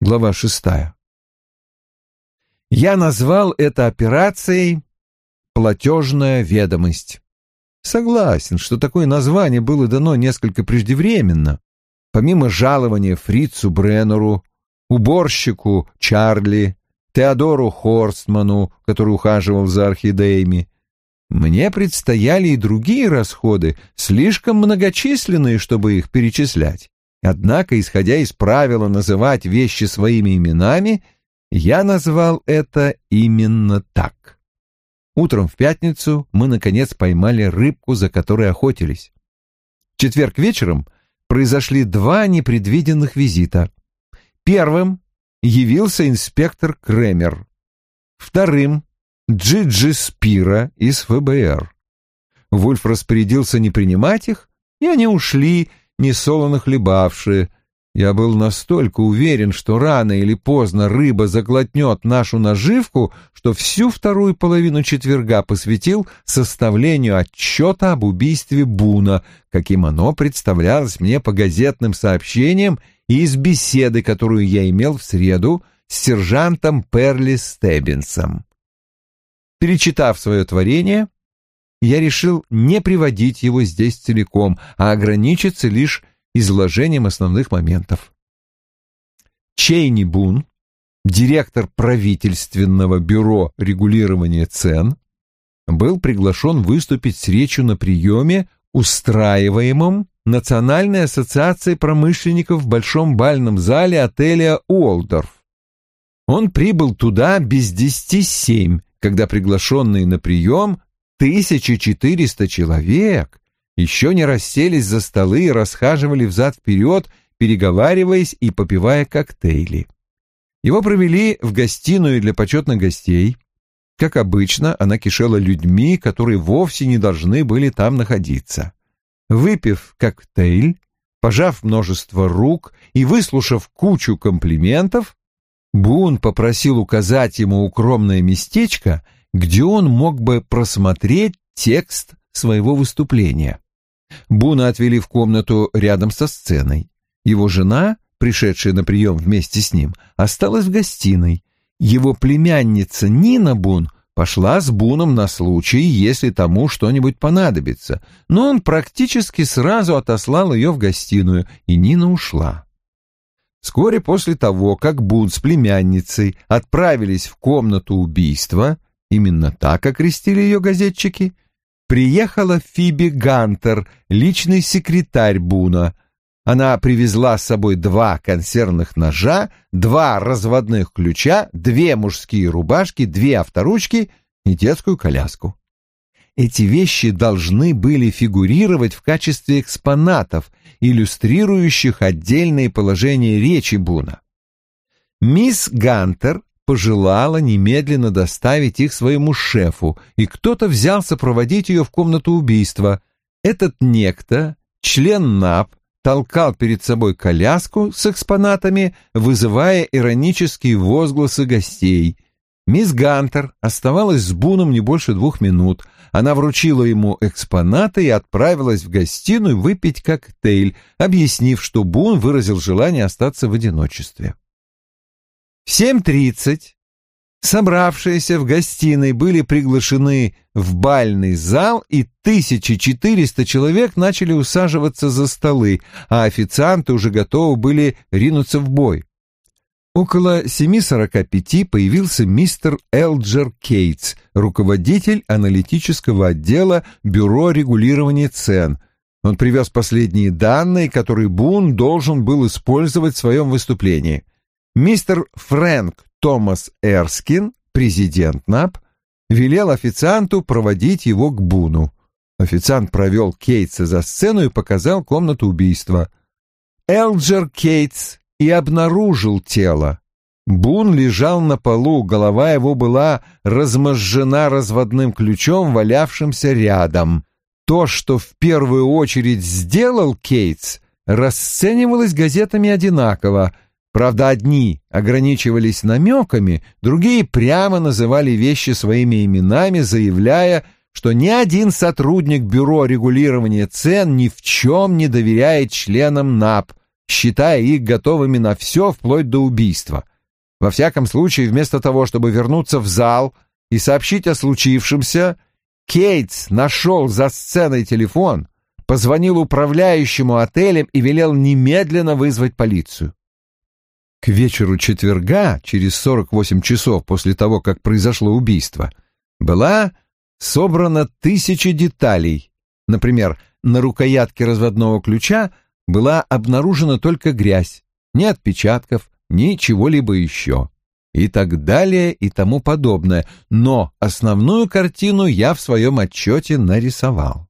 глава шестая. Я назвал это операцией «платежная ведомость». Согласен, что такое название было дано несколько преждевременно. Помимо жалования Фрицу Бреннеру, уборщику Чарли, Теодору Хорстману, который ухаживал за орхидеями, мне предстояли и другие расходы, слишком многочисленные, чтобы их перечислять. Однако, исходя из правила называть вещи своими именами, я назвал это именно так. Утром в пятницу мы, наконец, поймали рыбку, за которой охотились. В четверг вечером произошли два непредвиденных визита. Первым явился инспектор Кремер. Вторым — Джиджи Спира из ФБР. Вульф распорядился не принимать их, и они ушли, несолоно хлебавшие, я был настолько уверен, что рано или поздно рыба заглотнет нашу наживку, что всю вторую половину четверга посвятил составлению отчета об убийстве Буна, каким оно представлялось мне по газетным сообщениям и из беседы, которую я имел в среду с сержантом Перли Стеббинсом. Перечитав свое творение, я решил не приводить его здесь целиком, а ограничиться лишь изложением основных моментов. Чейни Бун, директор правительственного бюро регулирования цен, был приглашен выступить с речью на приеме, устраиваемом Национальной ассоциацией промышленников в большом бальном зале отеля Уолдорф. Он прибыл туда без десяти семь, когда приглашенные на прием 1400 человек еще не расселись за столы и расхаживали взад-вперед, переговариваясь и попивая коктейли. Его провели в гостиную для почетных гостей. Как обычно, она кишела людьми, которые вовсе не должны были там находиться. Выпив коктейль, пожав множество рук и выслушав кучу комплиментов, Бун попросил указать ему укромное местечко, где он мог бы просмотреть текст своего выступления. Буна отвели в комнату рядом со сценой. Его жена, пришедшая на прием вместе с ним, осталась в гостиной. Его племянница Нина Бун пошла с Буном на случай, если тому что-нибудь понадобится, но он практически сразу отослал ее в гостиную, и Нина ушла. Вскоре после того, как Бун с племянницей отправились в комнату убийства, именно так окрестили ее газетчики, приехала Фиби Гантер, личный секретарь Буна. Она привезла с собой два консервных ножа, два разводных ключа, две мужские рубашки, две авторучки и детскую коляску. Эти вещи должны были фигурировать в качестве экспонатов, иллюстрирующих отдельные положения речи Буна. Мисс Гантер пожелала немедленно доставить их своему шефу, и кто-то взялся проводить ее в комнату убийства. Этот некто, член НАП, толкал перед собой коляску с экспонатами, вызывая иронические возгласы гостей. Мисс Гантер оставалась с Буном не больше двух минут. Она вручила ему экспонаты и отправилась в гостиную выпить коктейль, объяснив, что Бун выразил желание остаться в одиночестве. В 7.30 собравшиеся в гостиной были приглашены в бальный зал, и 1400 человек начали усаживаться за столы, а официанты уже готовы были ринуться в бой. Около 7.45 появился мистер Элджер Кейтс, руководитель аналитического отдела Бюро регулирования цен. Он привез последние данные, которые Бун должен был использовать в своем выступлении. Мистер Фрэнк Томас Эрскин, президент НАП, велел официанту проводить его к Буну. Официант провел Кейтса за сцену и показал комнату убийства. Элджер Кейтс и обнаружил тело. Бун лежал на полу, голова его была размозжена разводным ключом, валявшимся рядом. То, что в первую очередь сделал Кейтс, расценивалось газетами одинаково — Правда, одни ограничивались намеками, другие прямо называли вещи своими именами, заявляя, что ни один сотрудник Бюро регулирования цен ни в чем не доверяет членам НАП, считая их готовыми на все вплоть до убийства. Во всяком случае, вместо того, чтобы вернуться в зал и сообщить о случившемся, Кейтс нашел за сценой телефон, позвонил управляющему отелем и велел немедленно вызвать полицию. К вечеру четверга, через 48 часов после того, как произошло убийство, была собрана тысяча деталей. Например, на рукоятке разводного ключа была обнаружена только грязь, ни отпечатков, ни чего-либо еще. И так далее и тому подобное. Но основную картину я в своем отчете нарисовал.